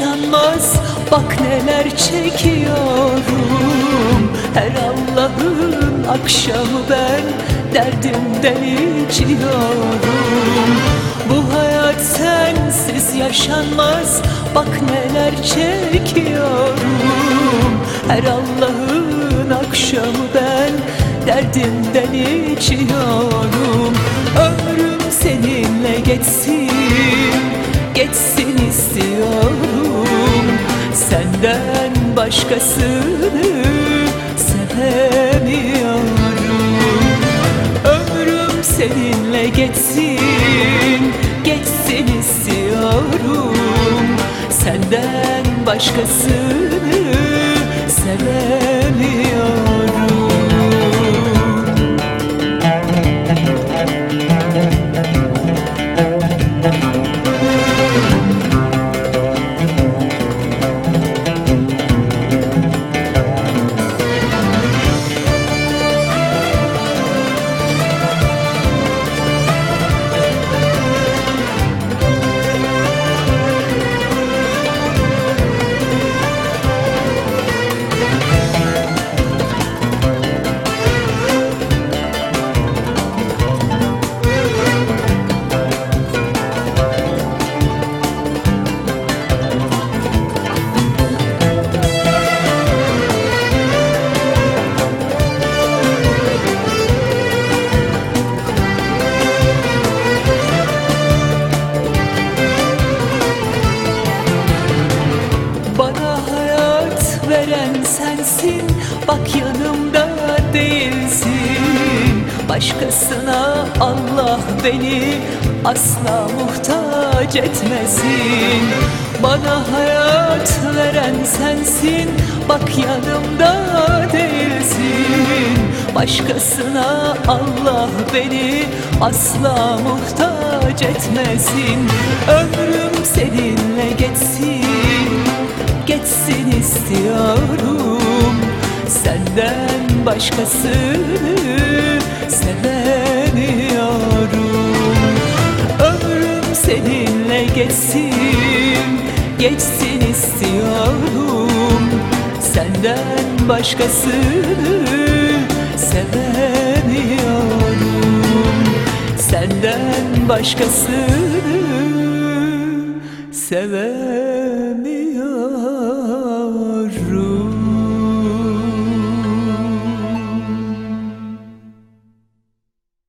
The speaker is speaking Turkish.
Yaşanmaz. Bak neler çekiyorum. Her Allah'ın akşamı ben Derdimden içiyorum Bu hayat sensiz yaşanmaz. Bak neler çekiyorum. Her Allah'ın akşamı ben Derdimden içiyorum Ömrüm seninle geçsin geçsin istiyorum Senden başkasını sevemiyorum. Ömrüm seninle geçsin, geçsin istiyorum. Senden başkasını sevemiyorum sensin Bak yanımda değilsin. Başkasına Allah beni asla muhtaç etmesin. Bana hayat veren sensin. Bak yanımda değilsin. Başkasına Allah beni asla muhtaç etmesin. Ömrüm seninle geçsin. Geçsin istiyorum Senden başkasını sevemiyorum. Ömrüm seninle geçsin, geçsin istiyorum. Senden başkasını sevemiyorum. Senden başkasını sevemiyorum